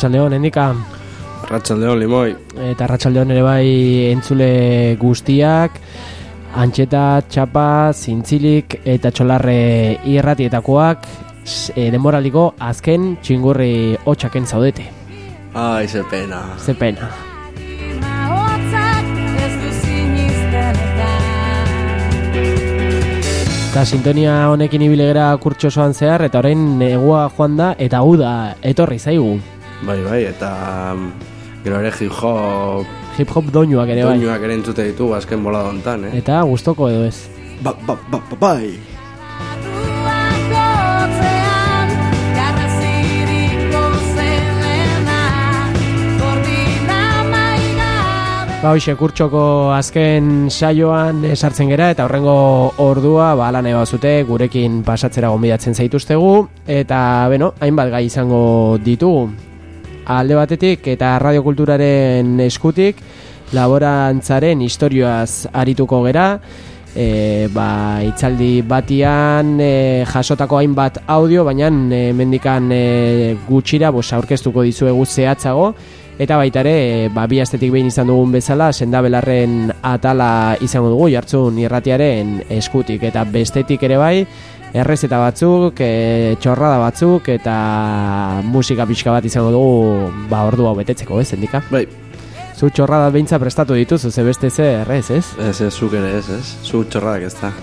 Arratxaldeon, endika. Arratxaldeon, limoi. Eta arratsaldeon ere bai entzule guztiak, antxeta, txapa, zintzilik eta txolarre irratietakoak e, denboraliko azken txingurri hotxaken zaudete. Ai, ze pena. Ze pena. Eta sintonia honekin ibile gera kurtsosoan zehar eta orain negua joan da eta uda etorri zaigu. Bai, bai, eta mm, gero ere hip hop Hip hop doinuak ere bai. doinuak ere entzute ditugu azken bola hontan, eh? Eta gustoko edo ez. Ba, ba, ba, ba, bai. Ba, hoxe, kurtsoko azken saioan esartzen gera eta horrengo ordua ba, lan zute gurekin pasatzera gonbidatzen zaituztegu eta, beno, hainbat gai izango ditugu. Alde batetik eta radiokulturaren eskutik laborantzaren historioaz arituko gera, e, ba, itzaldi batian e, jasotako hainbat audio, baina e, mendikan e, gutxira bos, aurkeztuko dizuegu zehatzago, Eta baita ere, e, ba, bi astetik behin izan dugun bezala, sendabelarren atala izango dugu, jartzun irratiaren eskutik. Eta bestetik ere bai, errezeta batzuk, e, txorrada batzuk, eta musika pixka bat izango dugu, ba, ordu hau betetzeko, ez, endika? Bai, Zu txorrada beintza prestatu dituzu, ze beste ze errez, ez? ez ez, zuk ere ez, ez? Zu txorradak ez da.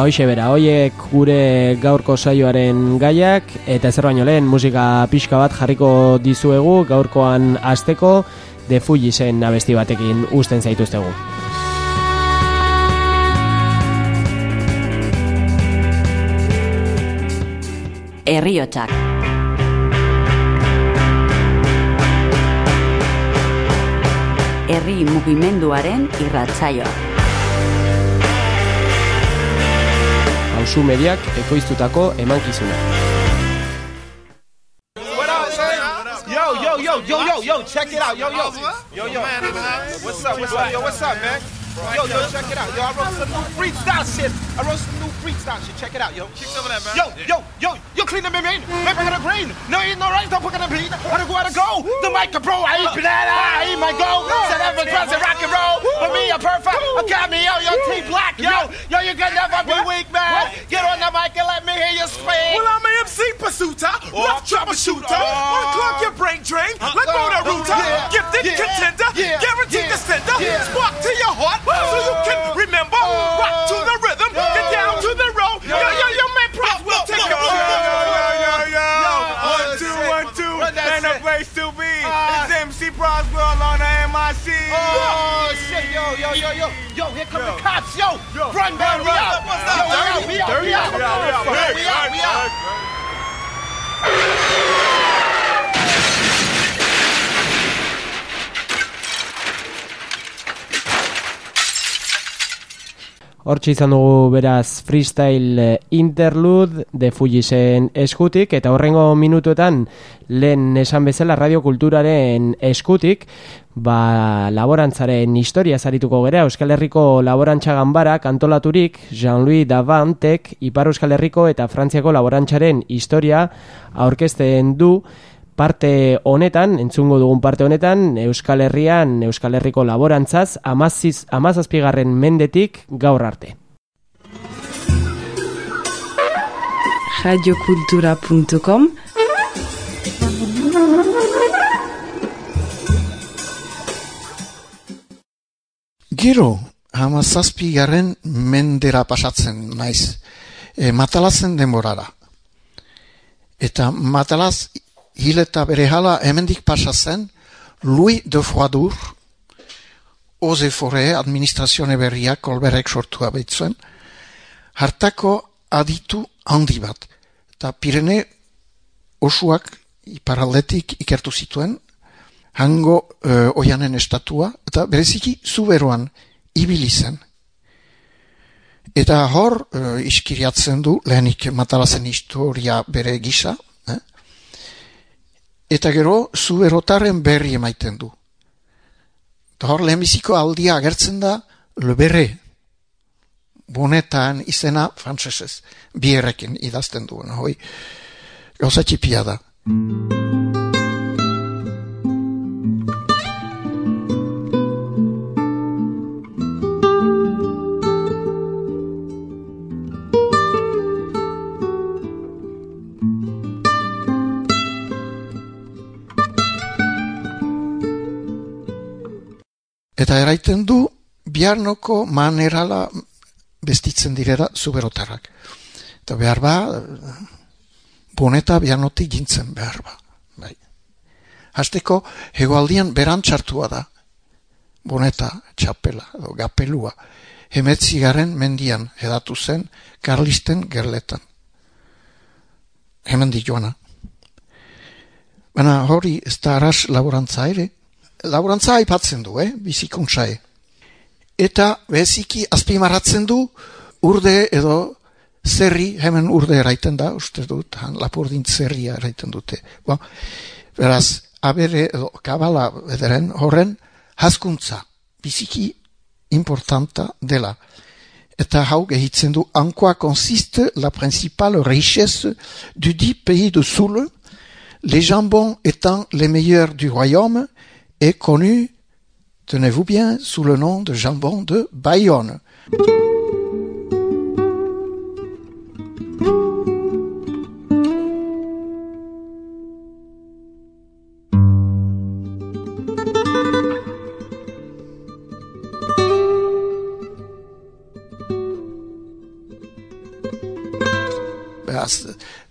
Ba, hoxe bera, hoiek gure gaurko saioaren gaiak, eta zer baino lehen musika pixka bat jarriko dizuegu gaurkoan asteko The Fujisen abesti batekin usten zaituztegu. Herriotsak. Herri mugimenduaren irratsaioa. Hauzu mediak ekoiztutako emankizuna. Yo, yo, yo, yo, yo, yo, check it out, yo, yo, yo, yo. What's up, what's up, yo, what's up, man? Yo, yo, check it out, yo. I wrote some new freestyle shit. I wrote some freestyle shit. Check it out, yo. Kick some of that, man. Yo, yo, yo, yo, clean up my main. Make it a green. No, ain't no right, don't put in bleed. I don't go out to go. The mic, bro, I eat banana, I eat my go. Said ever present rock and roll. For me, a perfect. A cameo, yo, T black, yo. Yo, you can never be weak, man. Get on the mic and let me hear you speak. Well, I'm an MC pursuiter, oh, rough troubleshooter. Unclog your brain drain, uh, let go the uh, router. Yeah, Gifted yeah, contender, yeah, guaranteed yeah, to sender. yeah. Spark to your heart, so you can uh, remember. Rock to the rhythm, get down to the row. Yo, yo, yo, man, Prince will take yo, your yo, yo, yo, yo, Yo, One, oh, two, one, two, and a place to be. Ah. It's MC Broswell on the MIC. Oh shit, yo, yo, yo, yo, yo, here come the cops, yo, Yo. run, man, we out, run, what's yo, up, we out, we out, we out, we out, we out, Hortxe izan dugu beraz freestyle eh, interlude de Fujisen eskutik eta horrengo minutuetan lehen esan bezala radiokulturaren eskutik ba, laborantzaren historia zarituko gera Euskal Herriko laborantza ganbarak antolaturik Jean-Louis Davantek Ipar Euskal Herriko eta Frantziako laborantzaren historia aurkezten du parte honetan, entzungo dugun parte honetan, Euskal Herrian, Euskal Herriko laborantzaz, amaziz, amazazpigarren mendetik gaur arte. radiokultura.com Gero, hamazazpi garen mendera pasatzen naiz, e, matalazen denborara. Eta matalaz hil eta bere hala hemendik pasatzen, Louis de Froidur, Oze Fore administrazione berriak kolberek sortua behitzuen, hartako aditu handi bat. Eta Pirene osuak iparaldetik ikertu zituen, hango e, oianen estatua, eta bereziki zuberoan ibili zen. Eta hor e, iskiriatzen du, lehenik matalazen historia bere gisa? Eta gero zuberotaren berri emaiten du. Eta hor lehenbiziko aldia agertzen da lebere, bonetan izena frantsesez bierrekin idazten duen, hoi, gauza txipia da. Eta eraiten du, biarnoko manerala bestitzen direra zuberotarrak. Eta behar ba, boneta biarnotik gintzen behar ba. Bai. Hasteko, hegoaldian berantxartua da. Boneta, txapela, edo gapelua. Hemetzigaren mendian edatu zen, karlisten gerletan. Hemen di joana. Baina hori ez da aras laborantza ere. Laborantza aipatzen du, eh? bizikuntzae eta beziki azpimarratzen du urde edo zerri, hemen urde eraiten da, uste dut, han lapurdin zerria eraiten dute. Bo, beraz, abere edo kabala ederen horren hazkuntza, biziki importanta dela. Eta hau gehitzen du, en quoi consiste la principale richesse du dit pays de Soule, les jambons étant les meilleurs du royaume, est connu tenez-vous bien, sous le nom de jambon de Bayonne.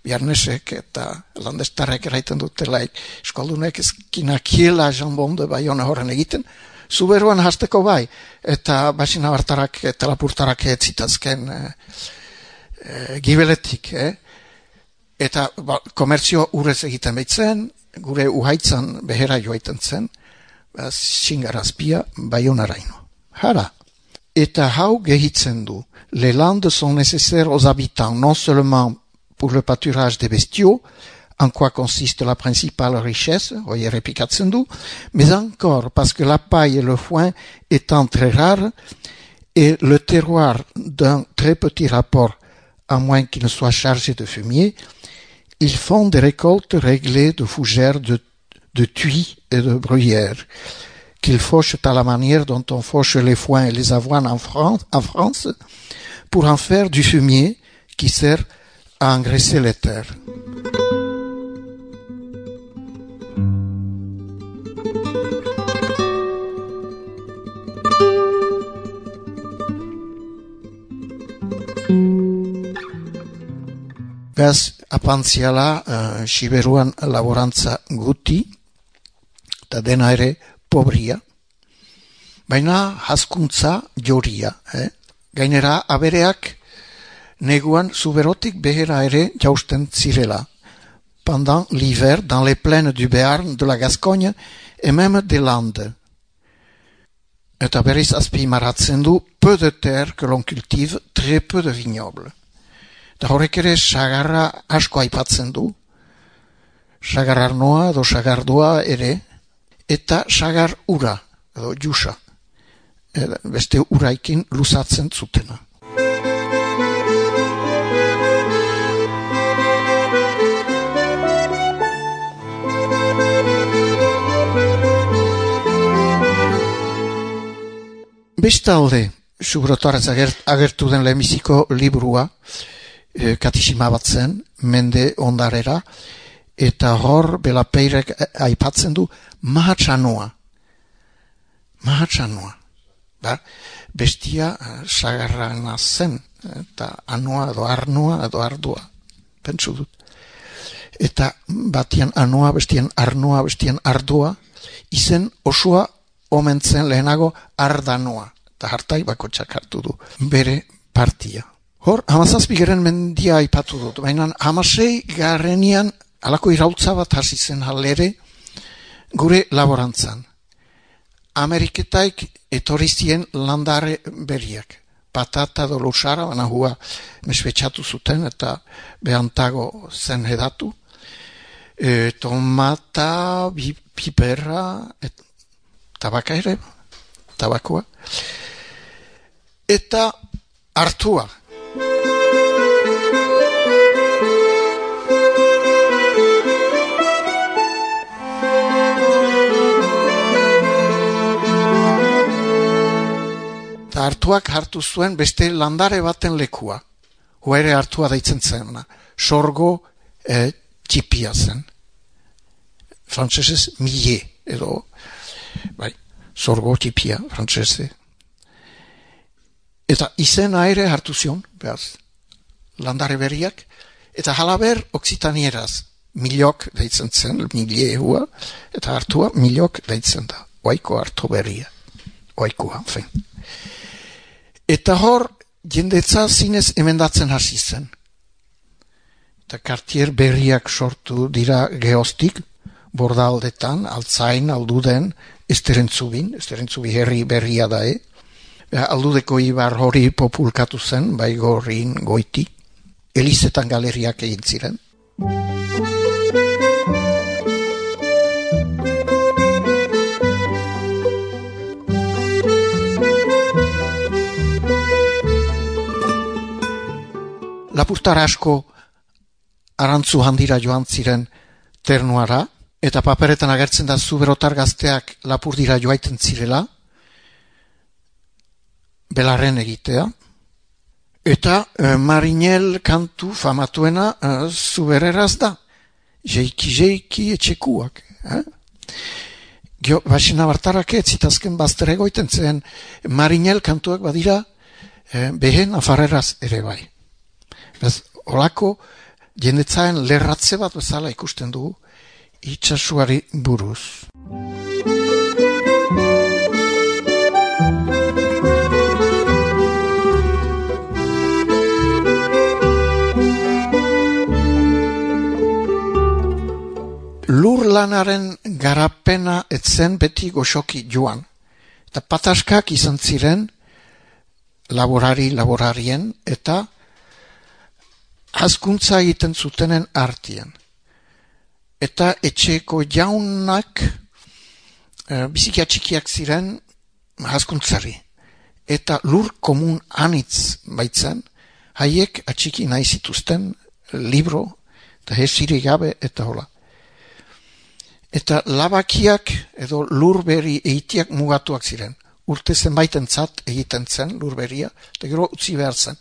Biarnesek eta landestarrek eraiten dutelaik eskaldunek ezkinakiela jambon de Bayonne horren egiten, zuberuan hasteko bai, eta basina bartarak eta lapurtarak etzitazken e, e, gibeletik, eh? eta ba, komertzio urez egiten behitzen, gure uhaitzan behera joaiten zen, ba, xingarazpia baionaraino. Hara, eta hau gehitzen du, les landes sont nécessaires aux habitants, non seulement pour le pâturage des bestiaux, en quoi consiste la principale richesse, mais encore parce que la paille et le foin étant très rares, et le terroir d'un très petit rapport, à moins qu'il ne soit chargé de fumier, ils font des récoltes réglées de fougères, de, de et de bruyères, qu'ils fauchent à la manière dont on fauche les foins et les avoines en France, pour en faire du fumier qui sert engraisser les terres. Beaz, apantziala, uh, siberuan laborantza guti, eta dena ere pobria, baina haskuntza joria. Eh? Gainera, abereak neguan zuberotik behera ere jausten zirela. Pendant l'hiver, dans les plaines du Béarn, de la Gascogne et même des Landes. eta berriz azpimaratzen du peu de terre que l'on cultive, très peu de vignoble. Eta horrek ere sagarra asko aipatzen du, sagar arnoa edo sagardua ere, eta sagar ura edo jusa, e, beste uraikin luzatzen zutena. Bestalde, subrotarez agert, agertu den lehenbiziko liburua, e, katisima bat zen, mende ondarera, eta hor belapeirek aipatzen du mahatsanoa. Mahatsanoa. Ba? Bestia eh, sagarrana zen, eta anoa edo arnoa edo ardua. Pentsu dut. Eta batian anoa, bestian arnoa, bestian ardua, izen omentzen lehenago ardanoa. Eta hartai bakotxak hartu du. Bere partia. Hor, hamazazpigeren mendia aipatu dut. Baina hamasei garrenian alako irautza bat hasi zen halere gure laborantzan. Ameriketaik etorizien landare berriak. Patata do lusara, baina hua mesbetxatu zuten eta behantago zen hedatu. E, tomata, bi, piperra, et, tabaka ere, tabakoa. Eta hartua. Eta hartuak hartu zuen beste landare baten lekua. Hoa ere hartua daitzen zen. Sorgo e, txipia zen. Frantsesez mille edo bai, sorgo txipia frantsese. Eta izena ere hartu zion, behaz, landare berriak, eta halaber oksitanieraz, milok deitzen zen, mille hua, eta hartua milok deitzen da, oaiko hartu berria, oaikoa, fen. Eta hor, jendetza zinez emendatzen hasi zen. Eta kartier berriak sortu dira geostik, bordaldetan, altzain, alduden, esterentzubin, esterentzubi herri berria da, e? aldudeko ibar hori populkatu zen, bai gorrin goiti, elizetan galeriak egin ziren. Lapurtar asko arantzu handira joan ziren ternuara, eta paperetan agertzen da zuberotar gazteak lapur dira joaiten zirela, belarren egitea, eta e, marinel kantu famatuena e, zubereraz da, jeiki jeiki etxekuak. Eh? Gio, basina bartarak ez zitazken baztere goiten zen, marinel kantuak badira e, behen afarreraz ere bai. Bez, olako jendetzaen lerratze bat bezala ikusten dugu itxasuari buruz. Lur lanaren garapena etzen beti goxoki joan. Eta pataskak izan ziren laborari laborarien eta hazkuntza egiten zutenen artien. Eta etxeko jaunak e, bizikia txikiak ziren hazkuntzari. Eta lur komun anitz baitzen, haiek atxiki nahi zituzten libro, eta heziri gabe, eta hola. Eta labakiak edo lurberi eitiak mugatuak ziren. Urte zenbaiten zat egiten zen lurberia, eta gero utzi behar zen.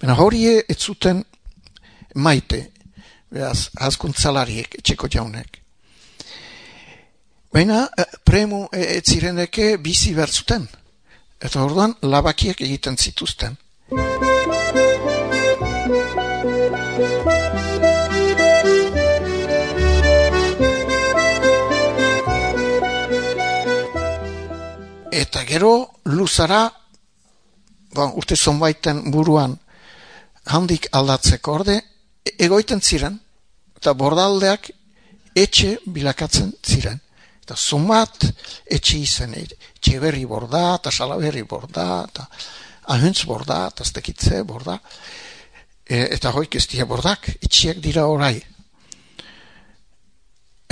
Baina hori ez zuten maite, behaz, azkuntzalariek, etxeko jaunek. Baina eh, premu ez zireneke bizi behar zuten. Eta orduan labakiak egiten zituzten. Eta gero luzara, ba, urte zonbaiten buruan handik aldatzeko orde, e- egoiten ziren, eta bordaldeak etxe bilakatzen ziren. Eta zumat etxe izen, etxe berri borda, eta salaberri borda, eta ahuntz borda, eta aztekitze borda. E, eta hoik ez dira bordak, etxeak dira orai.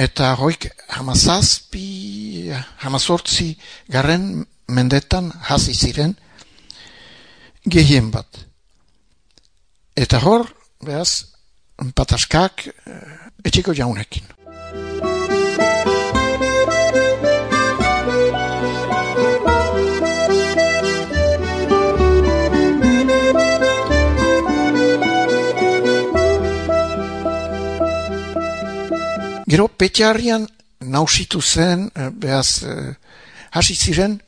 Eta hoik hamazazpi, hamazortzi garren mendetan hasi ziren gehien bat. Eta hor, behaz, pataskak eh, etxeko jaunekin. Gero petxarrian nausitu zen, eh, behaz, eh, hasi ziren,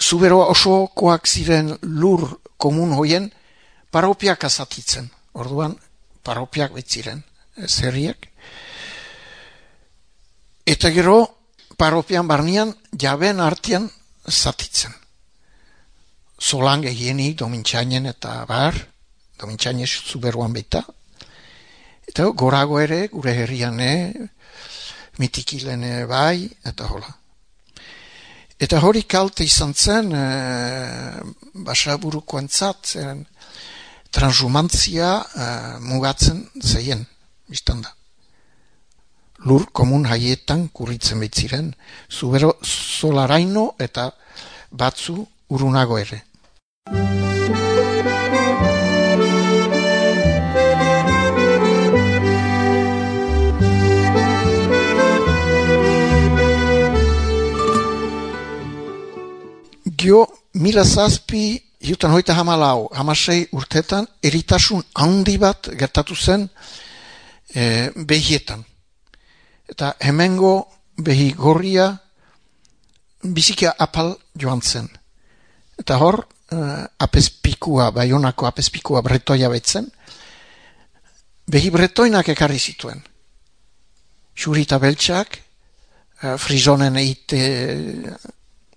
zuberoa osokoak ziren lur komun hoien, paropiak azatitzen. Orduan, paropiak betziren, zerriak. Eta gero, paropian barnean, jaben artean zatitzen. Zolan gehienik, domintxainen eta bar, domintxainen zuberuan baita. Eta gorago ere, gure herrian, mitikilene bai, eta hola. Eta hori kalte izan zen, e, basaburuko entzat, zen, transhumantzia e, mugatzen zeien, biztan da. Lur komun haietan kurritzen betziren, zubero solaraino eta batzu urunago ere. Gio, mila zazpi, jutan hoita hamalau, hamasei urtetan, eritasun handi bat gertatu zen e, behietan. Eta hemengo behi gorria bizikia apal joan zen. Eta hor, e, apespikua, baionako apespikua bretoia betzen, behi bretoinak ekarri zituen. Xurita beltsak, e, frizonen eite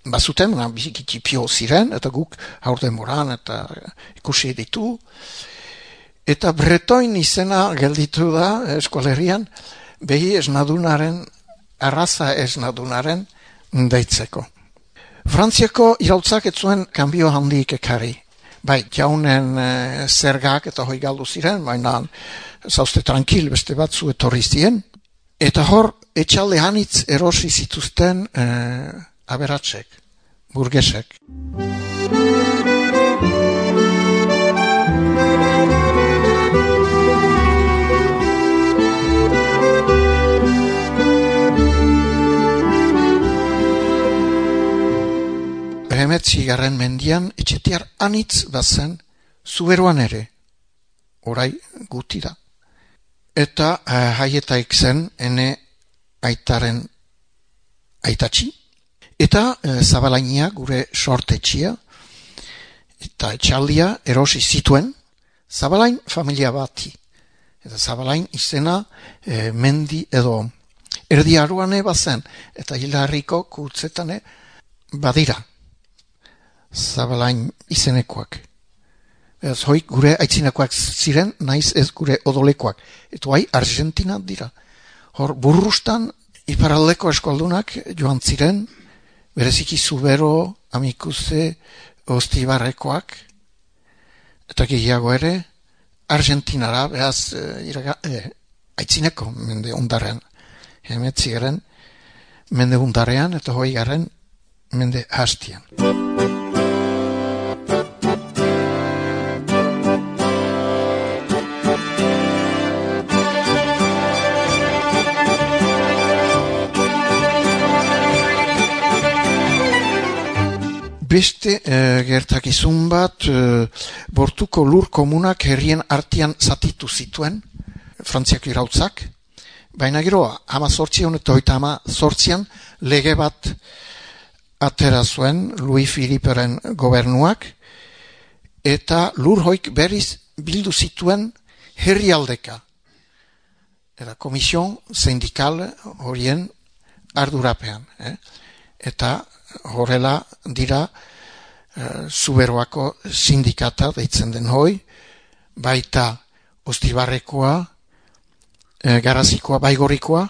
bazuten, na, biziki txipio ziren, eta guk aurten moran, eta ikusi ditu. Eta bretoin izena gelditu da eskualerian, behi esnadunaren, arraza esnadunaren deitzeko. Frantziako irautzak ez zuen kanbio handik ekarri. Bai, jaunen e, zergak eta hoi galdu ziren, baina zauzte tranquil beste batzu etorri ziren. Eta hor, etxalde hanitz erosi zituzten e, aberatsek, burgesek. Hemetzi garren mendian, etxetiar anitz bazen, zuberuan ere, orai guti da. Eta eh, haietaik zen, ene aitaren aitatxi, Eta e, zabalainia gure sortetxia eta etxaldia erosi zituen zabalain familia bati. Eta zabalain izena e, mendi edo erdi aruane bazen eta hilarriko kutzetane badira zabalain izenekoak. Ez hoi gure aitzinakoak ziren, naiz ez gure odolekoak. Eta hai Argentina dira. Hor burrustan iparaldeko eskoldunak joan ziren, bereziki zubero, amikuze, ostibarrekoak, eta gehiago ere, Argentinara, behaz, e, iraga, e, aitzineko mende ondarrean, hemetzi garen, mende ondarrean, eta hoi garen, mende hastian. Beste e, gertakizun bat e, bortuko lur komunak herrien artian zatitu zituen frantziak irautzak baina gero ama sortzion eta hoita ama sortzian lege bat atera zuen Louis Philipperen gobernuak eta lur hoik berriz bildu zituen herrialdeka eta komision sindikal horien ardurapean eh? eta horrela dira e, zuberoako sindikata deitzen den hoi, baita ostibarrekoa, e, garazikoa, baigorikoa,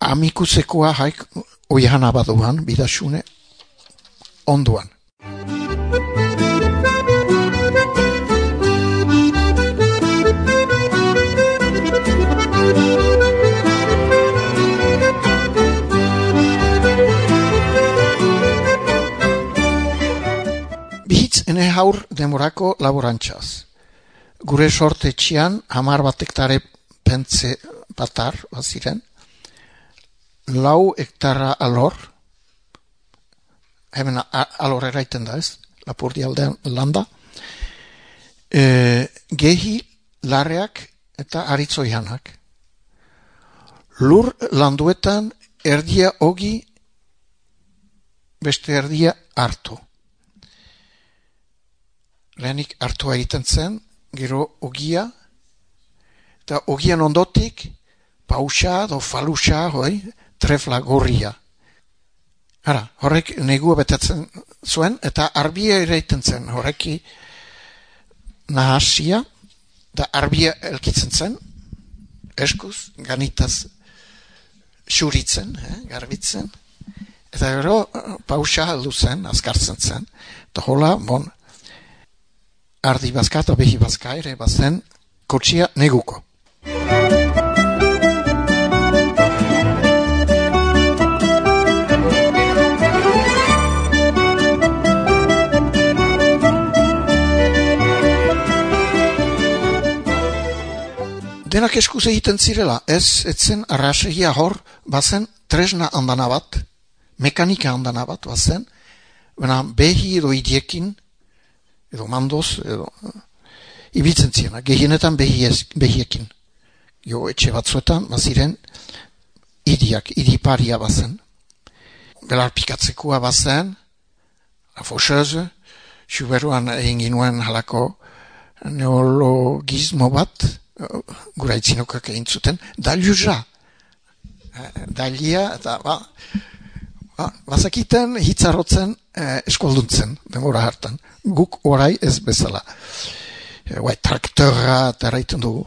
amikuzekoa haik oihan abaduan, bidasune, onduan. Ene haur demorako laborantzaz. Gure sorte txian, hamar bat hektare pentze batar, baziren, lau hektara alor, hemen a- alor eraiten da ez, lapurdi aldean landa, e, gehi larreak eta aritzoianak. Lur landuetan erdia ogi, beste erdia hartu. Lehenik hartua egiten zen, gero ogia, eta ogian ondotik, pausa, do falusa, hoi, trefla gorria. Ara, horrek negua betetzen zuen, eta arbia ere egiten zen, horreki nahasia, da arbia elkitzen zen, eskuz, ganitaz xuritzen, eh, garbitzen, eta gero eh, pausa heldu zen, azkartzen zen, eta hola, bon, ardi bazka eta behi bazka ere bazen kotxia neguko. Denak eskuz egiten zirela, ez etzen arrasegia hor, bazen tresna handana bat, mekanika handana bat, bazen, baina behi edo idiekin, edo mandoz, edo ibiltzen ziena, gehienetan behiez, behiekin. Jo, etxe batzuetan, baziren, idiak, idiparia bazen. Belar pikatzekoa bazen, la faucheuse, Xuberuan egin ginuen halako neologismo bat, eh, gura itzinokak egin zuten, daluja. Eh, Dalia, eta ba, ba, bazakiten hitzarrotzen eh, eskolduntzen, denbora hartan. Guk orai ez bezala. Eh, Bai, traktora eta erraiten dugu.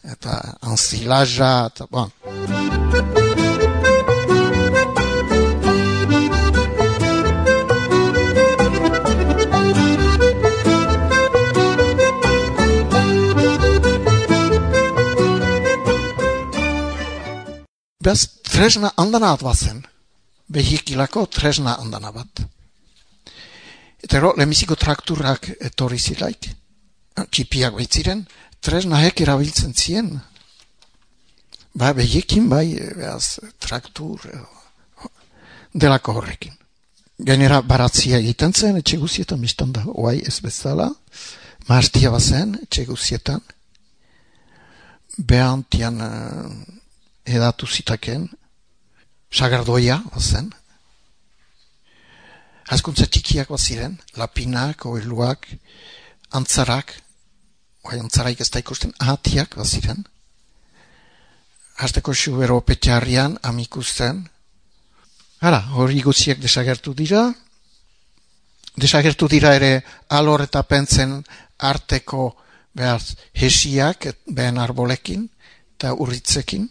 Eta anzilaja, eta bon. Bez, tresna handana bat bazen. Behikilako tresna handana bat. Eta gero, lemiziko trakturak etorri zilaik, txipiak baitziren, tresna hek erabiltzen zien. Ba, behiekin bai, behaz, traktur, edo, delako horrekin. Gainera, baratzia egiten zen, etxe guzietan biztan da, oai ez bezala, marstia bazen, etxe guzietan, behantian uh, edatu zitaken, sagardoia bazen, Hazkuntza txikiak bat ziren, lapinak, oiluak, antzarak, oai antzaraik ez da ikusten, ahatiak bat ziren. Hasteko xubero petxarrian amikusten. Hala, hori guziak desagertu dira. Desagertu dira ere alor eta pentzen arteko behar hesiak, behen arbolekin eta urritzekin.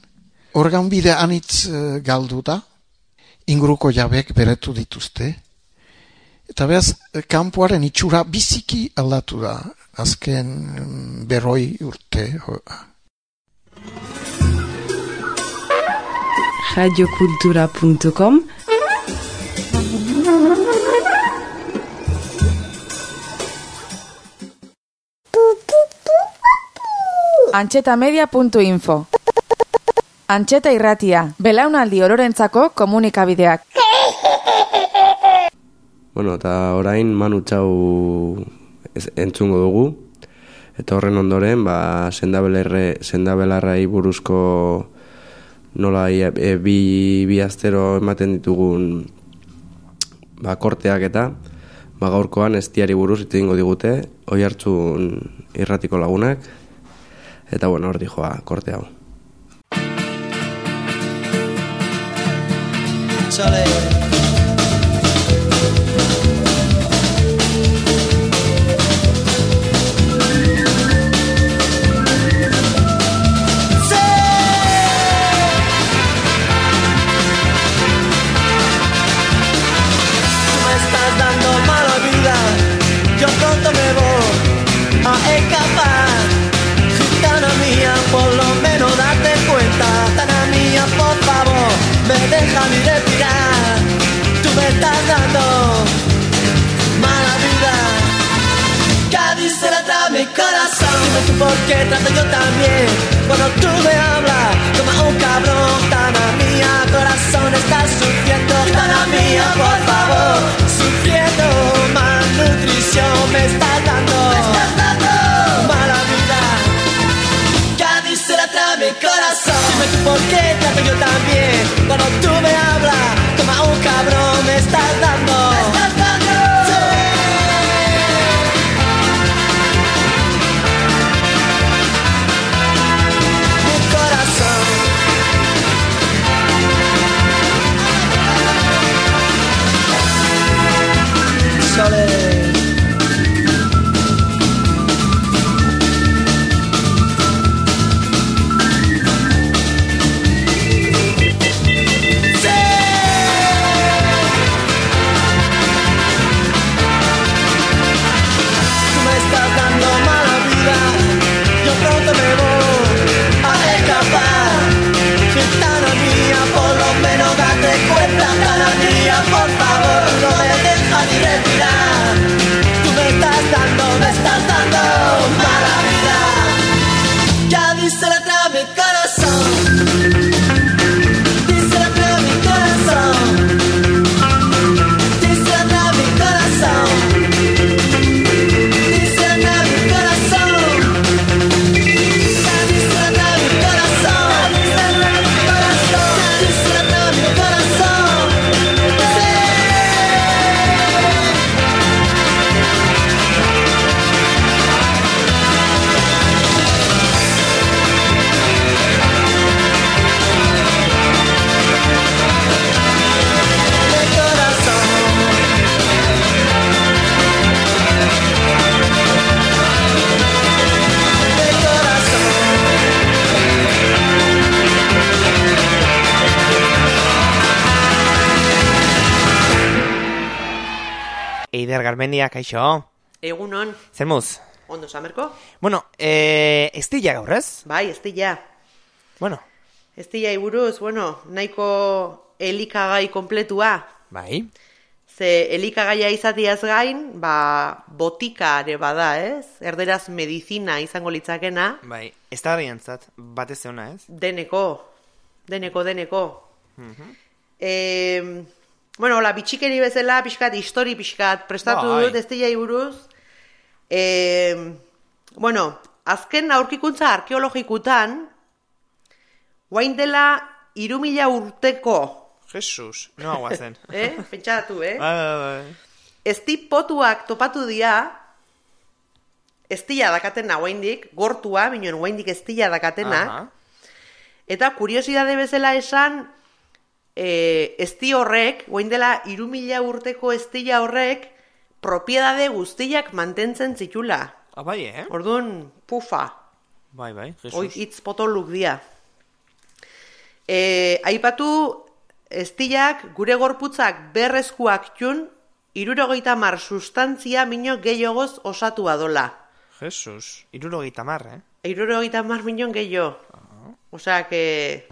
Organ bide anitz eh, galdu da, inguruko jabek beretu dituzte, Eta behaz, kanpoaren itxura biziki aldatu da, azken mm, berroi urte. radiokultura.com Antxetamedia.info Antxeta irratia, belaunaldi ororentzako komunikabideak. Bueno, eta orain manu txau entzungo dugu. Eta horren ondoren, ba, sendabelerre, sendabelarrai buruzko nola e, e, bi, bi astero ematen ditugun ba, korteak eta ba, gaurkoan estiari buruz hitz egingo digute, oi hartzun irratiko lagunak, eta bueno, hor dijoa, korte hau. Say Dime tú por qué trato yo también. Cuando tú me hablas como un cabrón Tana mía, corazón estás sufriendo. Tana mía, por favor Sufriendo. Malnutrición me estás dando. Me estás dando. Mala vida. Cádiz la trae mi corazón. Dime tú por qué trato yo también. Cuando tú me hablas como un cabrón Me estás dando Garmendia, kaixo. Egunon, Zer muz? ondo samerko? Bueno, eh, ez dila gaur, ez? Bai, ez dila. Bueno, Ez dila iburuz, bueno, nahiko elikagai kompletua. bai. Ze elikagaia izatiaz gain, ba, botika ere bada, ez? Erderaz medizina izango litzakena, Bai, ez da garriantzat, batez zeona, ez? deneko, deneko, deneko. Mhm. E, bueno, hola, bitxikeri bezala, pixkat, histori pixkat, prestatu Bai. dut, ez dila iburuz. E, bueno, azken aurkikuntza arkeologikutan, guain dela irumila urteko, Jesus, no aguazen. eh? Pentsatu, eh? Bai, bai, bai. Ezti potuak topatu dira, estila dakatena guaindik, gortua, minon guaindik estila dakatena, Aha. eta kuriosidade bezala esan, e, ezti horrek, guain dela irumila urteko estila horrek, propiedade guztiak mantentzen zitula. Ah, bai, eh? Orduan, pufa, Bai, bai, Jesus. Hoi hitz potoluk dia. E, aipatu estilak gure gorputzak berrezkuak txun, irurogeita mar sustantzia mino gehiagoz osatua dola. Jesus, irurogeita mar, eh? Irurogeita mar minon gehiago. Osea, que...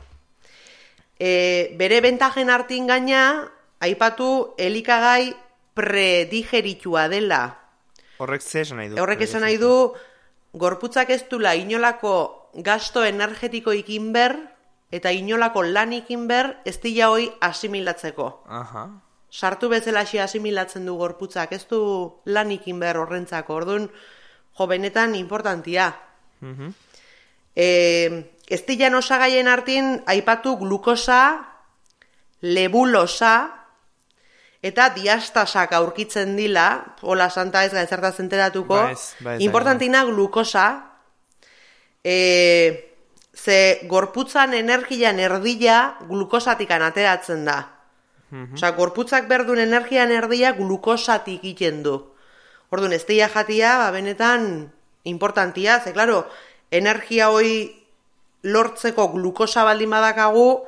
E, bere bentajen hartin gaina, aipatu elikagai predigeritua dela. Horrek ze esan nahi du. Horrek esan nahi du, gorputzak ez dula inolako gasto energetiko ikinber, eta inolako lan ikinber, ez dila hoi asimilatzeko. Aha. Sartu bezala xi asimilatzen du gorputzak, ez du lan ikinber horrentzako, orduan, jo, benetan importantia. Mhm. E, ez dilan osagaien artin, aipatu glukosa, lebulosa, eta diastasak aurkitzen dila, hola santa ez gaitzartaz enteratuko, Ba ba importantina glukosa, e, ze gorputzan energian erdila glukosatikan ateratzen da. Mhm. Osea, gorputzak berdun energian erdia glukosatik egiten du. Orduan, ez jatia, ba, benetan importantia, ze, klaro, energia hoi lortzeko glukosa baldin badakagu,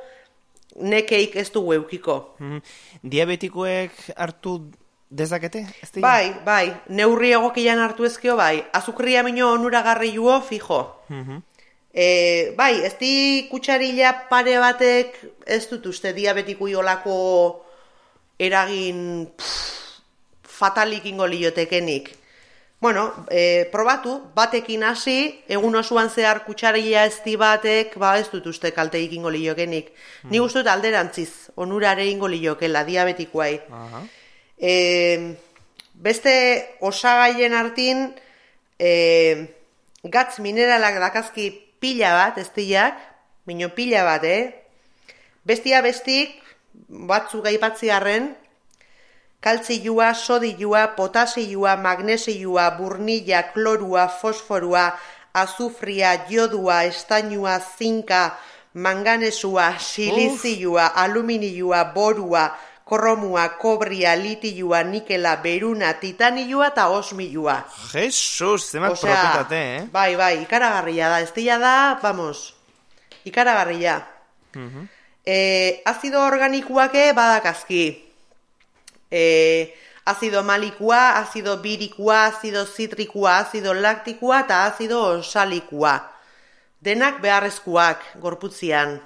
nekeik ez du eukiko. Mhm. Diabetikoek hartu dezakete? Ez dira? Bai, bai, neurri egokian hartu ezkio, bai, azukria mino onuragarri juo, fijo. Mhm. E, bai, ez di kutsarila pare batek ez dut uste diabetiku olako eragin pff, fatalik ingo liotekenik. Bueno, e, probatu, batekin hasi, egun osoan zehar kutsaria ezti batek, ba ez dut uste kalte ikingo liokenik. Ni Mhm. uste dut alderantziz, onurare ingo liokela, diabetikoai. Aha. E, beste osagaien artin, e, gatz mineralak dakazki pila bat, eztiak, mino pila bat, eh? Bestia bestik, batzu gaipatziarren, kaltzilua, sodilua, potasilua, magnesilua, burnilla, klorua, fosforua, azufria, jodua, estainua, zinka, manganesua, silizilua, aluminilua, borua, kromua, kobria, litilua, nikela, beruna, titanilua eta osmilua. Jesus, zemat Osea, propietate, eh? Bai, bai, ikaragarria da. Estilla da, vamos, ikaragarria. Mhm. E, azido organikoake badakazki. E, azido malikua, azido birikua, azido zitrikua, azido laktikua eta azido osalikua. Denak beharrezkoak gorputzian.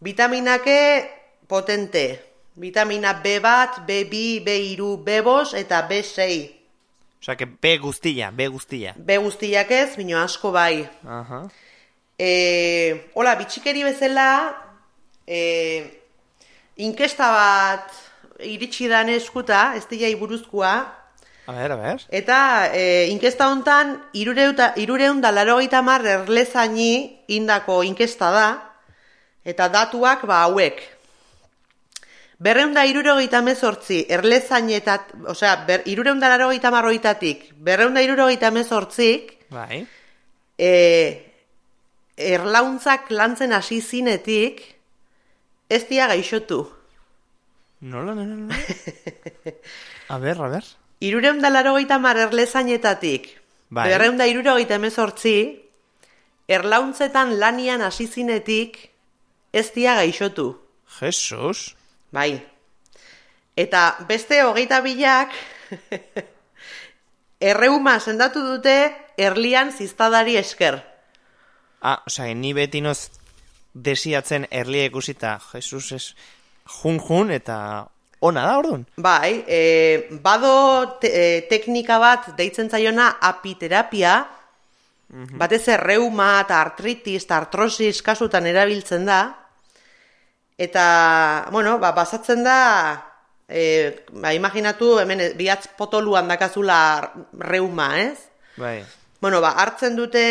Vitaminake potente. Vitamina B bat, B2, B3, B5 eta B6. Osea, que B guztia, B guztia. B guztiak ez, bino asko bai. Aha. E, hola, bitxikeri bezala, e, inkesta bat iritsi dan eskuta, ez dira buruzkoa, A ver, a ver. eta e, inkesta hontan, irureun da laro mar erlezaini indako inkesta da, eta datuak ba hauek. Berreun da irurogeita mezortzi, erlezainetat, osea, ber, irureun da larogeita marroitatik, berreun da irurogeita mezortzik, Bai. e, erlauntzak lantzen hasi zinetik, ez dia gaixotu. Nola, nola, nola. A ver, a ver. Irureun da larogeita mar erlezainetatik, Bai. berreun da irurogeita emezortzi, erlauntzetan lanian hasi zinetik, ez dia gaixotu. Jesus. Bai. Eta beste hogeita bilak, erreuma sendatu dute erlian ziztadari esker. Ah, osea, ni beti noz desiatzen erlia ikusita, Jesus ez jun jun eta ona da orduan. Bai, e, bado te, e, teknika bat deitzen zaiona apiterapia, batez erreuma eta artritis eta artrosis kasutan erabiltzen da, eta, bueno, ba, basatzen da, e, ba, imaginatu hemen bihatz potoluan dakazula reuma, ez? Bai. Bueno, ba, hartzen dute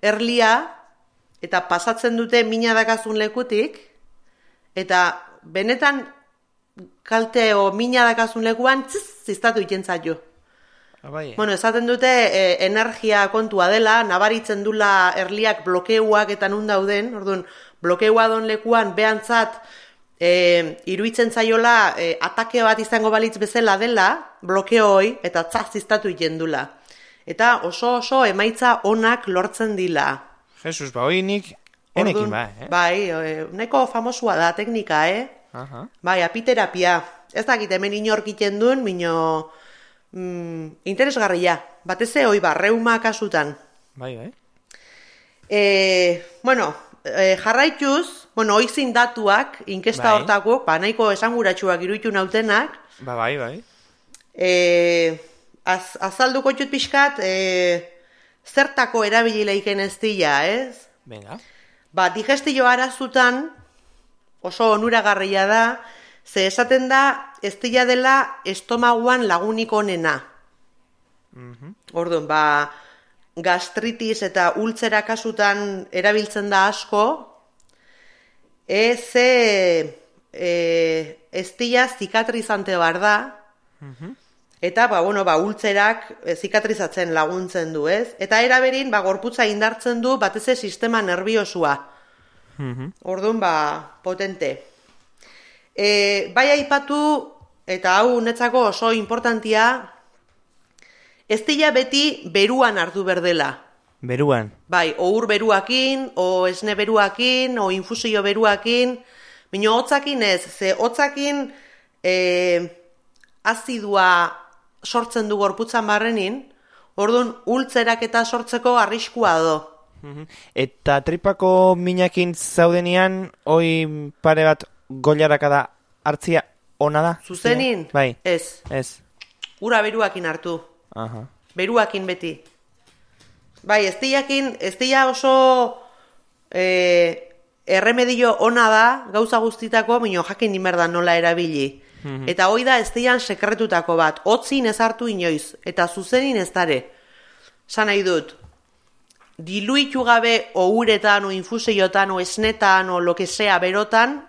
erlia, eta pasatzen dute mina dakazun lekutik, eta benetan kalte o mina dakazun lekuan, tziz, ziztatu itentzaio. Ah, bai. Bueno, esaten dute e, energia kontua dela, nabaritzen dula erliak blokeuak eta nun dauden, orduan, blokeua don lekuan behantzat e, iruitzen zaiola e, atake bat izango balitz bezala dela, blokeo hoi, eta tzaziztatu itendula. Eta oso oso emaitza onak lortzen dila. Jesus, ba, hoi nik enekin ba, eh? Bai, e, neko famosua da teknika, eh? Aha. Bai, apiterapia. Ez dakit hemen inork iten duen, mino mm, interesgarria. Bateze hoi ba, reuma kasutan. Bai, bai. E, bueno, e, jarraituz, bueno, oizin datuak, inkesta Bai. hortako, ba, nahiko esanguratsuak iruditu nautenak, Ba, bai, bai. e, az, azalduko txut pixkat, e, zertako erabili leiken ez dila, ez? Venga. Ba, digestio arazutan oso onuragarria da, ze esaten da ez dela estomaguan lagunik onena. Mhm. Orduan, ba, gastritis eta ultzera kasutan erabiltzen da asko, ez e, ez zikatrizante bar da, Mhm. Eta, ba, bueno, ba, ultzerak e, zikatrizatzen laguntzen du, ez? Eta eraberin, ba, gorputza indartzen du batez ere sistema nerbiosua. Mhm. Orduan, ba, potente. E, bai aipatu, eta hau netzako oso importantia, ez dila beti beruan hartu berdela. Beruan. Bai, o ur beruakin, o esne beruakin, o infusio beruakin, Bino hotzakin ez, ze hotzakin e, azidua sortzen du gorputzan barrenin, orduan ultzerak eta sortzeko arriskua do. Mhm. Eta tripako minakin zaudenian, oi pare bat goiaraka da hartzia ona da? Zuzenin? Bai. Ez. Ez. Ura beruakin hartu. Aha. beruakin beti. Bai, estiakin, estia oso e, erremedio ona da, gauza guztitako, mino jakin nimerda nola erabili. Mhm. Eta hoi da estian sekretutako bat, hotzin ez hartu inoiz, eta zuzenin ez dare. San nahi dut, diluitu gabe o uretan, o infuseiotan, o esnetan, o lo que sea berotan,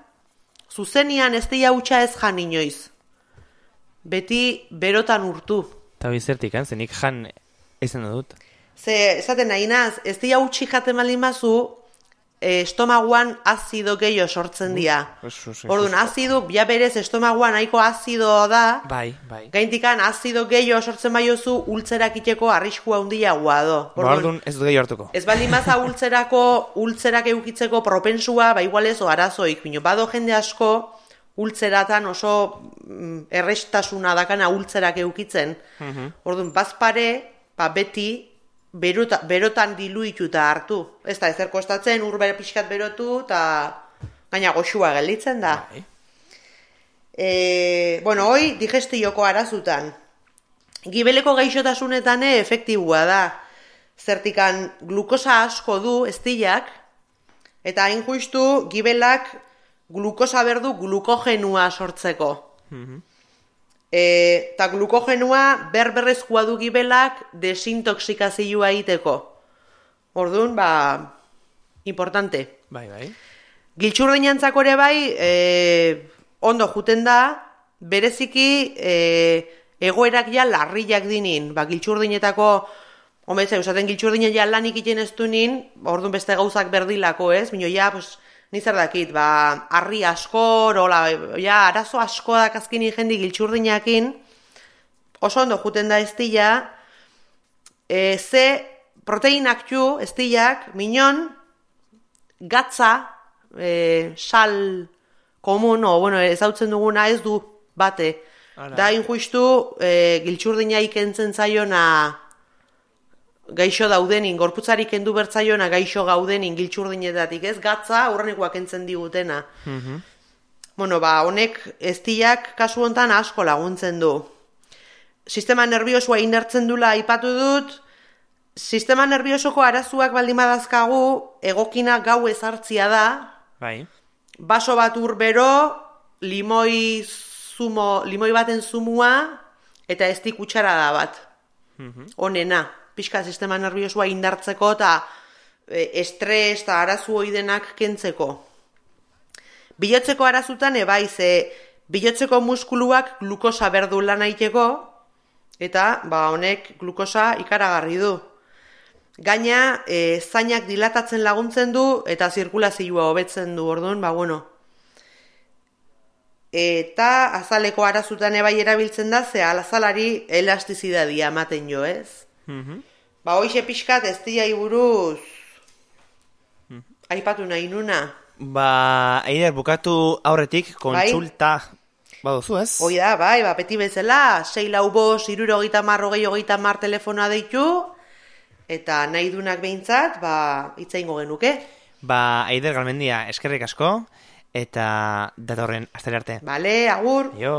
zuzenian estia hutsa ez jan inoiz. Beti berotan urtu. Eta bizertik, eh? zenik jan ezen dut. Ze, esaten nahi naz, ez dia utxi jaten baldin bazu, estomaguan azido gehiago sortzen dira. Orduan, azido, ja berez estomaguan nahiko azido da, Bai, bai. gaintikan azido gehiago sortzen baiozu, ultzerak iteko arriskua handiagoa do. Ba, Orduan ez dut gehi hartuko. Ez baldin baza ultzerako, ultzerak eukitzeko propensua, ba igual ez arazoik, bino, bado jende asko, ultzeratan oso mm, errestasuna dakana ultzerak eukitzen. Orduan, bazpare, ba beti, berota, berotan diluituta hartu. Ez da, ezer kostatzen, urbera pixkat berotu, eta gaina goxua gelditzen da. E, bueno, hoi, digestioko arazutan. Gibeleko gaixotasunetan efektibua da. Zertikan glukosa asko du estilak, eta hain justu gibelak glukosa berdu glukogenua sortzeko. E, eta glukogenua berberrezkoa du gibelak desintoxikazioa egiteko. Orduan, ba, importante. Bai, bai. Giltxurdinantzako ere bai, e, ondo juten da, bereziki e, egoerak ja larriak dinin. Ba, giltxurdinetako, home, zeu, esaten giltxurdinen ja lanik iten ez du nin, orduan beste gauzak berdilako, ez? Mino, ja, pues, nizar dakit, ba, harri asko, hola, ja, arazo asko da azkini jendi giltxurdinakin, oso ondo juten da estila, e, ze proteinak ju, estilak, minon, gatza, e, sal komun, o, bueno, ezautzen duguna ez du bate. Ara. Da injustu e, giltxurdina ikentzen zaiona gaixo daudenin, gorputzari kendu bertzaiona gaixo gaudenin giltxurdinetatik, ez gatza aurrenekoak entzen digutena. Bueno, ba, honek estilak kasu hontan asko laguntzen du. Sistema nerviosua inertzen dula aipatu dut, sistema nerviosoko arazuak baldin badazkagu, egokina gau ezartzia da, Bai. baso bat ur bero, limoi, zumo, limoi baten zumua, eta ez kutsarada bat. Honena, pixka sistema nerviosua indartzeko eta e, estres eta arazu hoi denak kentzeko. Bilotzeko arazutan ebai ze bilotzeko muskuluak glukosa berdu lan aiteko, eta ba honek glukosa ikaragarri du. Gaina, e, zainak dilatatzen laguntzen du eta zirkulazioa hobetzen du, orduan, ba bueno. Eta azaleko arazutan ebai erabiltzen da, ze azalari elastizidadia ematen jo, ez? Ba, hoxe pixkat ez diai buruz aipatu nahi nuna. Ba, Eider, bukatu aurretik kontsulta baduzu, ez? Hoi da, bai, ba, beti bezala, 6 lau bos, iruro hogeita mar, hogei hogeita mar telefonoa deitu, eta nahi dunak behintzat, ba, itza ingo genuke. Ba, Eider Galmendia, eskerrik asko, eta datorren astera arte. Bale, agur. Jo.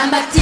난 맞지?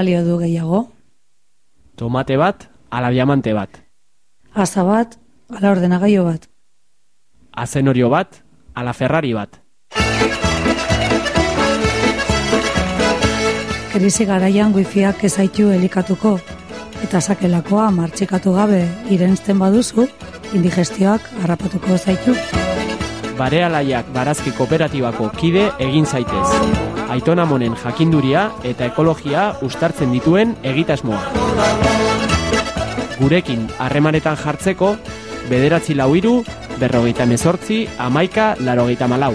Balio du gehiago? Tomate bat, ala diamante bat. Aza bat, ala ordenagailu bat. Azenorio bat, ala Ferrari bat. Krisi garaian wifiak ezaitu elikatuko, eta sakelakoa martxikatu gabe irensten baduzu, indigestioak harrapatuko zaitu. Barealaiak barazki kooperatibako kide egin zaitez. Aitona monen jakinduria eta ekologia ustartzen dituen egitasmoa. Gurekin harremanetan jartzeko, bederatzi lau iru, berrogeita mezortzi, amaika, larogeita malau.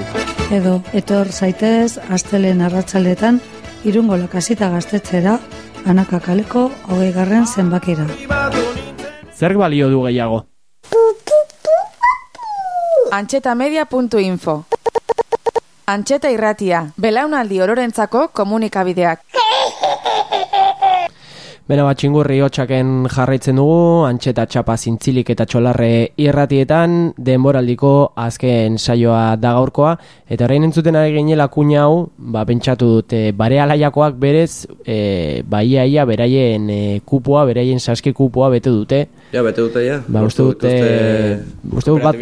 Edo, etor zaitez, astelen arratzaletan, irungo lakasita gaztetzera, anaka kaleko hogei garren zenbakira. Zerk balio du gehiago? Antxetamedia.info Antxeta irratia, belaunaldi ororentzako komunikabideak. Bena bat txingurri hotxaken jarraitzen dugu, antxeta txapa zintzilik eta txolarre irratietan, denboraldiko azken saioa da gaurkoa, eta orain entzuten ari ginela kuña hau, ba, pentsatu dute, bare alaiakoak berez, e, ba, ia, ia, beraien e, kupua, beraien saski kupua bete dute, Ja, bete dute ja. Ba, uste dute, uste dut bat,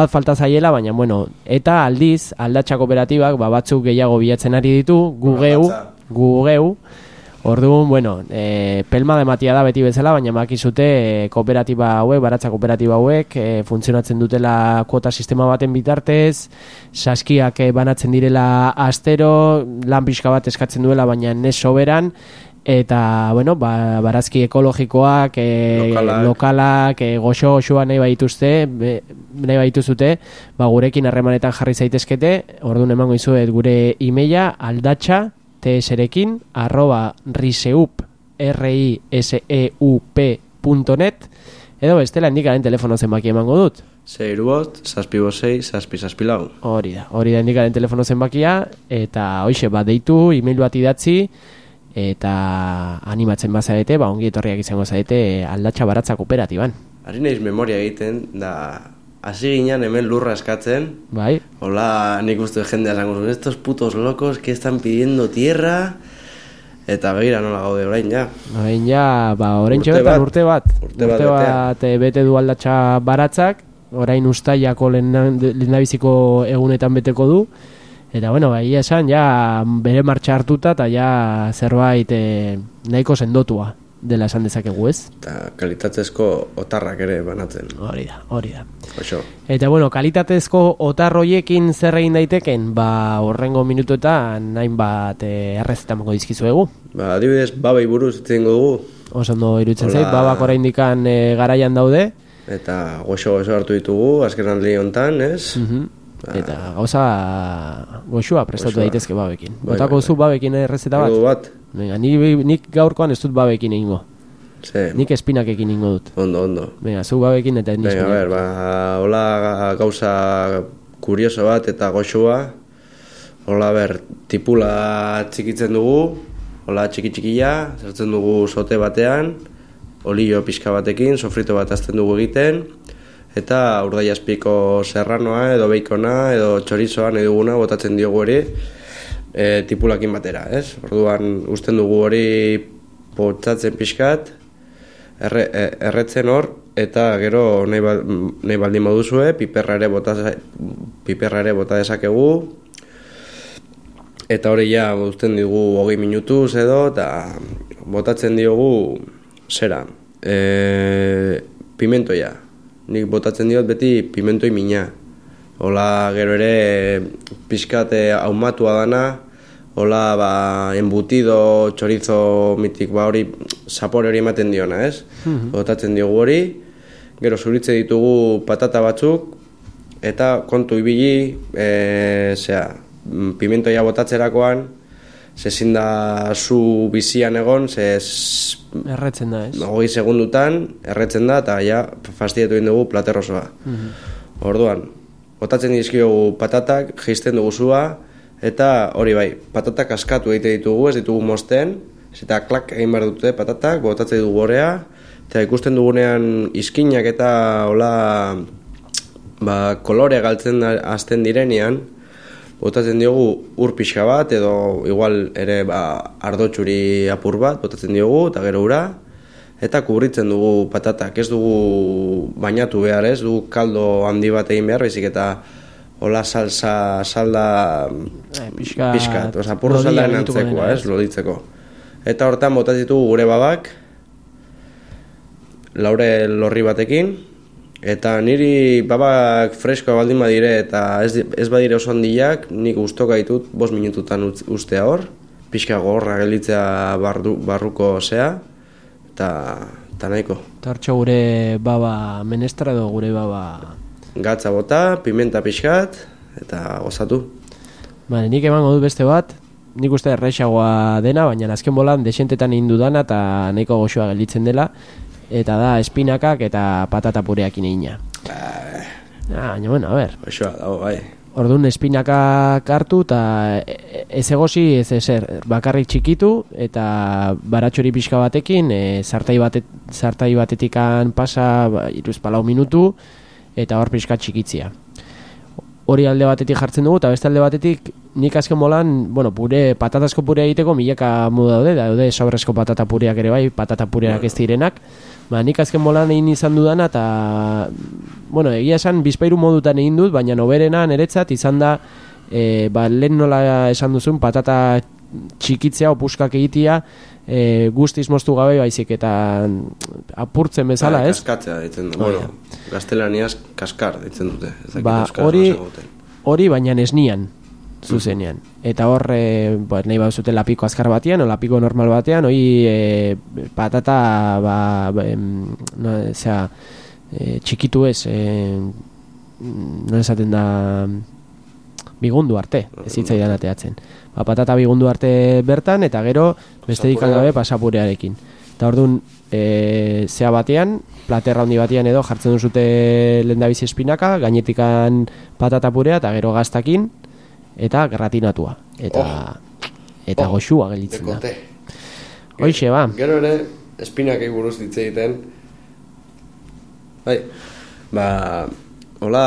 bat falta zaiela, baina bueno, eta aldiz, aldatxa kooperatibak, ba, batzuk gehiago bilatzen ari ditu, gu geu, gu geu, Orduan, bueno, e, pelma dematia da beti bezala, baina makizute e, kooperatiba hauek, baratza kooperatiba hauek, e, funtzionatzen dutela kuota sistema baten bitartez, saskiak e, banatzen direla astero, lan pixka bat eskatzen duela, baina nes soberan, eta, bueno, ba, barazki ekologikoak, e, Lokalak. lokalak, e, goxo goxoa nahi baituzte, be, nahi baituzute, ba, gurekin harremanetan jarri zaitezkete, orduan emango izuet gure emaila aldatxa, tserekin, arroba riseup, r i e net edo bestela indikaren telefono zenbaki emango dut. Zeiru bot, zazpi bosei, zazpi zazpi lau. Hori da, hori da indikaren telefono zenbakia, eta hoxe, bat deitu, e-mail bat idatzi, eta animatzen bazarete, ba, ongi etorriak izango zaete aldatxa baratza kooperatiban. Ari naiz memoria egiten, da hasi ginen hemen lurra eskatzen, Bai, hola nik uste jendea esango zuen, estos putos locos que están pidiendo tierra, eta begira nola gaude orain ja. Orain ja, ba, orain Urte bat. urte bat. Urte bat betea. eh, bete du aldatxa baratzak, orain ustaiako lehendabiziko egunetan beteko du. Eta bueno, bai esan, ja bere martxa hartuta eta ja zerbait eh, nahiko sendotua dela esan dezakegu ez. Eta kalitatezko otarrak ere banatzen. Hori da, hori da. Oso. Eta bueno, kalitatezko otar hoiekin zer egin daiteken, ba horrengo minutuetan hainbat eh, errezetan mongo dizkizuegu. Ba, adibidez, babei buruz itzen dugu. Oso ondo iruditzen Hola. zait, babak oraindikan eh, garaian daude. Eta goxo goxo hartu ditugu, azken aldi hontan, ez? Mhm. Eta gauza goxua prestatu Goxua. daitezke babekin. Bai, Botako bai, zu babekin errezeta bat? Modu bat. Venga, ni, nik gaurkoan ez dut babekin egingo. Ze, Nik espinakekin egingo dut. ondo, ondo. Venga, zu babekin eta ni Venga, ber, ba, hola gauza kurioso bat eta goxua. Hola, ber, tipula txikitzen dugu, hola txiki txikia, sartzen dugu sote batean, olio pixka batekin, sofrito bat azten dugu egiten, eta urdaiazpiko serranoa edo beikona edo txorizoa nahi duguna botatzen diogu hori e, tipulakin batera, ez? Orduan usten dugu hori potzatzen pixkat, erre, e, erretzen hor, eta gero nahi, ba, nahi baldin baduzue, piperra ere bota, piperra ere bota dezakegu, eta hori ja uzten digu hogei minutuz edo, eta botatzen diogu zera, e, pimentoia. Nik botatzen diot beti pimentoi mina. Hola gero ere pixkate aumatua dana, hola ba, embutido, chorizo mitik ba hori sapore hori ematen diona, ez? Mhm. Botatzen diogu hori, gero zuritze ditugu patata batzuk, eta kontu ibili, e, zera, mm, pimentoia botatzerakoan, ze ezin da zu bizian egon, ze ez, Erretzen da, ez? hogei segundutan erretzen da, eta ja fastietu egin dugu plater osoa. Mhm. Orduan, botatzen dizkiogu patatak, jisten dugu zua, eta hori bai, patatak askatu egite ditugu, ez ditugu mosten, eta klak egin behar dute patatak, botatzen dugu gorea, eta ikusten dugunean izkinak eta hola ba, kolore galtzen hasten direnean, botatzen diogu ur pixka bat, edo igual ere ba, ardotxuri apur bat, botatzen diogu, eta gero ura, eta kubritzen dugu patatak, ez dugu bainatu behar, ez? Dugu kaldo handi bat egin behar, baizik eta hola salsa, salda Eh, pixkat, pixkat, oza, purru saldaren antzekoa, ez, loditzeko. Eta hortan botatzen ditugu gure babak, laure lorri batekin, eta niri babak freskoa baldin badire eta ez, ez badire oso handiak, nik gustoka ditut, bos minututan ustea hor, pixka gorra gelditzea barru, barruko zea, eta, eta nahiko. Eta hortxe gure baba menestra edo gure baba... Gatza bota, pimenta pixkat, eta gozatu. Vale, nik emango dut beste bat, nik uste errexagoa dena, baina azken bolan desentetan egin dudana eta nahiko goxoa gelditzen dela, eta da espinakak eta patata pureakin egina. Ah, baina, bueno, a ber. Goxoa dago, bai. Orduan espinakak hartu eta ez egosi ez ezer, bakarrik txikitu eta baratxori pixka batekin, e, zartai, batet, zartai batetikan pasa ba, iruz palau minutu eta hor pixka txikitzia. Hori alde batetik jartzen dugu eta beste alde batetik nik azken molan, bueno, pure, patatasko pure egiteko milaka modu daude, daude sobrezko patata pureak ere bai, patata pureak ez direnak, Ba, nik azken molan egin izan dudana eta bueno, egia esan bizpairu modutan egin dut, baina noberena niretzat izan da e, ba, lehen nola esan duzun patata txikitzea o puskak egitea e, guztiz moztu gabe baizik eta apurtzen bezala, Bai, ez? Kaskatzea ditzen du. Bueno, gaztelaniaz kaskar ditzen dute. Ez Ba, hori, hori baina esnian, zuzenean. Eta hor, e, ba, nahi bauzute lapiko azkar batean, o lapiko normal batean, hori e, patata, ba, ba em, no, zera, e, txikitu ez, e, no esaten da, bigundu arte, ez hitzaidan ateatzen. Ba, patata bigundu arte bertan, eta gero, beste dikan Pasapurea. gabe pasapurearekin. Eta orduan, e, zea batean, platerra handi batean edo jartzen duzute lehendabizi espinaka, gainetikan patata purea eta gero gaztakin, eta gratinatua. Eta, eta Oh, goxua gelditzen da. Hoixe, ba. Gero ere, espinakei buruz ditze egiten. Bai, ba, hola,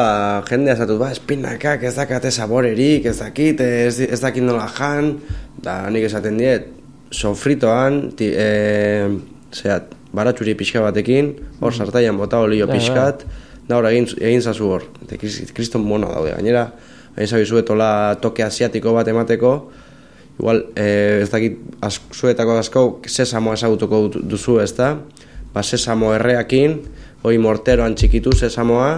jendea esatu, ba, espinakak ez dakate saborerik, ez dakit, ez, ez dakit nola jan, da nik esaten diet, sofritoan, ti, e, zeat, baratxuri pixka batekin, hor sartaian bota olio pixkat, da hor egin, egin zazu hor, eta kris- kriston mona daude, gainera, egin zabizuet hola toke asiatiko bat emateko, Igual, eh, ez dakit, az, zuetako asko sesamo ezagutuko duzu, ez da? Ba, sesamo erreakin, hoi morteroan txikitu sesamoa,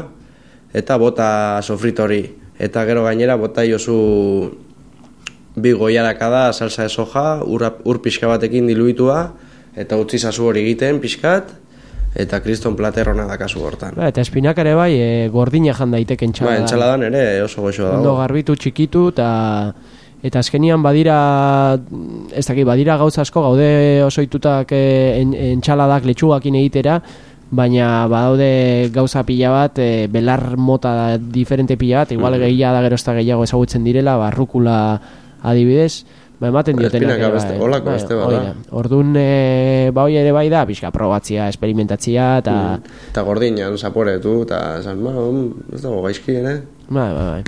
eta bota sofrito hori. Eta gero gainera, bota jozu bi goiaraka da, salsa de soja, ur, ur pixka batekin diluitua, eta utzi zazu hori egiten pixkat, eta kriston platerrona dakazu hortan. Ba, eta espinak ere bai, e, gordina jan daiteke Ba, entxaladan. ere oso goxoa Ondo dago. garbitu txikitu eta eta azkenian badira ez dakit badira gauza asko gaude osoitutak e, en, entxaladak letxugakin egitera baina badaude gauza pila bat e, belar mota diferente pila bat igual Mhm. gehia da gero ez da gehiago ezagutzen direla barrukula adibidez ba, ematen Ba, diotenak espinaka ere beste- bai. holako Bai, beste bat hori da. Orduan e, ba hoi ere bai da pixka probatzia, esperimentatzia eta Mm. Eta gordinan zaporetu, eta esan, ba, mm, ez dago gaizki, ere? Bai, bai, bai.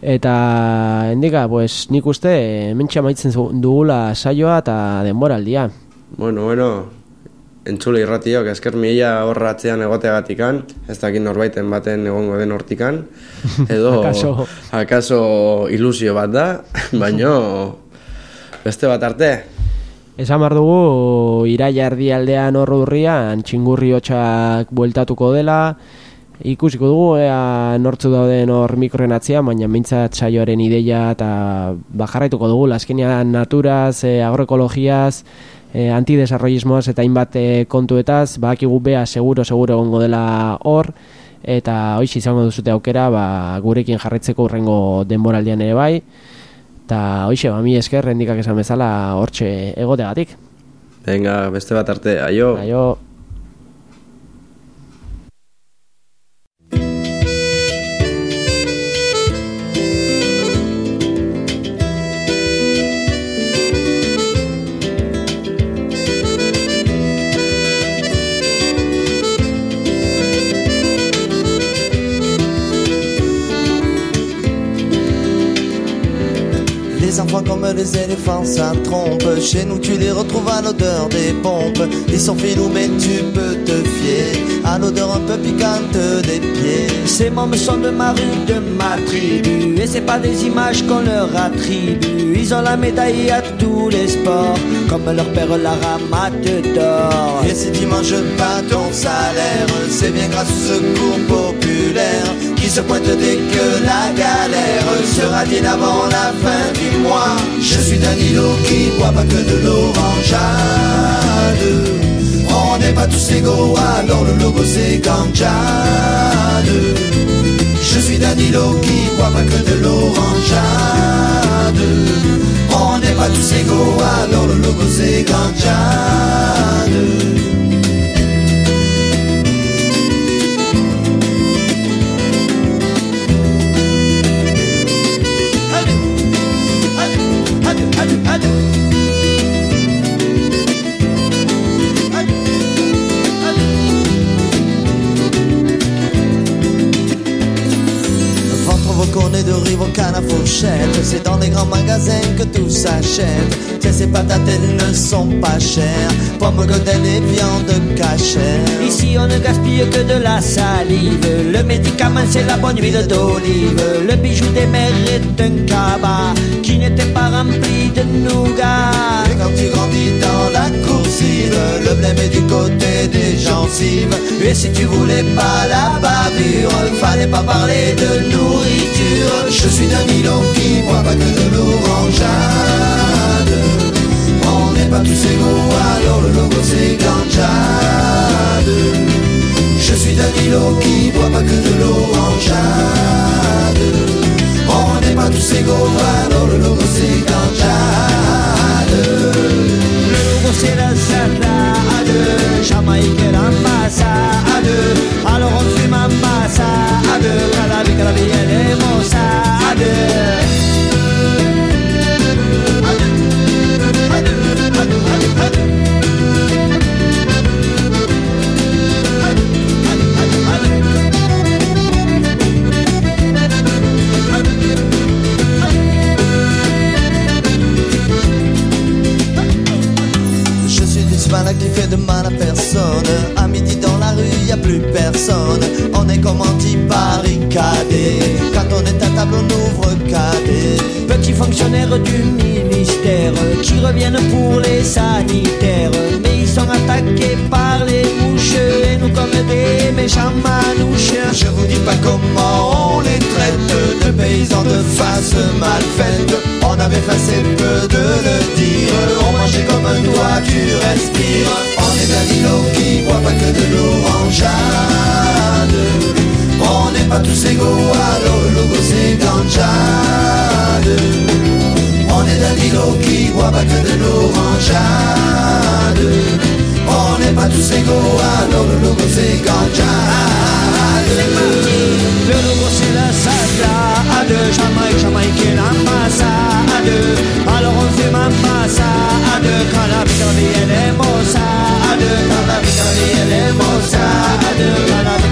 Eta endika, pues, nik uste mentxe amaitzen dugula saioa eta denboraldia. Bueno, bueno, entzule irratiok, esker mila horratzean egoteagatikan, ez dakit norbaiten baten egongo den hortikan, edo Akaso. akaso ilusio bat da, baino beste bat arte. Esan behar dugu, iraia erdialdean hor urrian, txingurri hotxak bueltatuko dela, ikusiko dugu, ea nortzu dauden hor mikroen atzean, baina mintzat saioaren ideia eta bajarraituko dugu, azkenean naturaz, e, agroekologiaz, e, antidesarrollismoaz eta hainbat e, kontuetaz, badakigu bea seguro, seguro egongo dela hor, eta hoiz izango duzute aukera, ba, gurekin jarretzeko urrengo denboraldian ere bai, eta hoixe, ba, mi esker, rendikak esan bezala, hortxe egotegatik. Venga, beste bat arte, aio. Aio. Les éléphants, ça trompe. Chez nous, tu les retrouves à l'odeur des pompes. Ils sont filous, mais tu peux te fier à l'odeur un peu piquante des pieds. Ces mômes sont de ma rue, de ma tribu. Et c'est pas des images qu'on leur attribue. Ils ont la médaille à tous les sports, comme leur père la ramate d'or. Et si tu manges pas ton salaire, c'est bien grâce au secours populaire qui se pointe dès que la galère sera dîne avant la fin du mois. Je suis Danilo qui boit pas que de l'orangeade. On n'est pas tous égaux, alors le logo c'est Ganjade. Je suis Danilo qui boit pas que de l'orangeade. On n'est pas tous égaux, alors le logo c'est Ganjade. De rive au canne à fourchette. C'est dans les grands magasins que tout s'achète. Tiens ces patates elles ne sont pas chères. Pommes godelles et viande cachère. Ici on ne gaspille que de la salive. Le médicament c'est la bonne huile d'olive. Le bijou des mères est un cabas Qui n'était pas rempli de nougat Et quand tu grandis dans la coursive Le blême est du côté des gencives. Et si tu voulais pas la bavure Fallait pas parler de nourriture Je suis Danilo qui boit pas que de l'orangeade. On n'est pas tous égaux alors le logo c'est Ganjade Je suis Danilo qui boit pas que de l'orangeade. On n'est pas tous égaux alors le logo c'est Ganjade Le logo c'est la salade. Jamaïque l'ambassade. Alors on fume ambassade Calabi, calabi et les On est d'un îlot qui boit pas que de l'orangeade. On n'est pas tous égaux, alors le logo c'est Le logo c'est la salade, Jamaïque, Jamaïcaine ambassade Alors on fait ma passade, quand la vie elle est maussade. Quand la vie elle est maussade,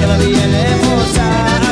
quand la vie elle est maussade.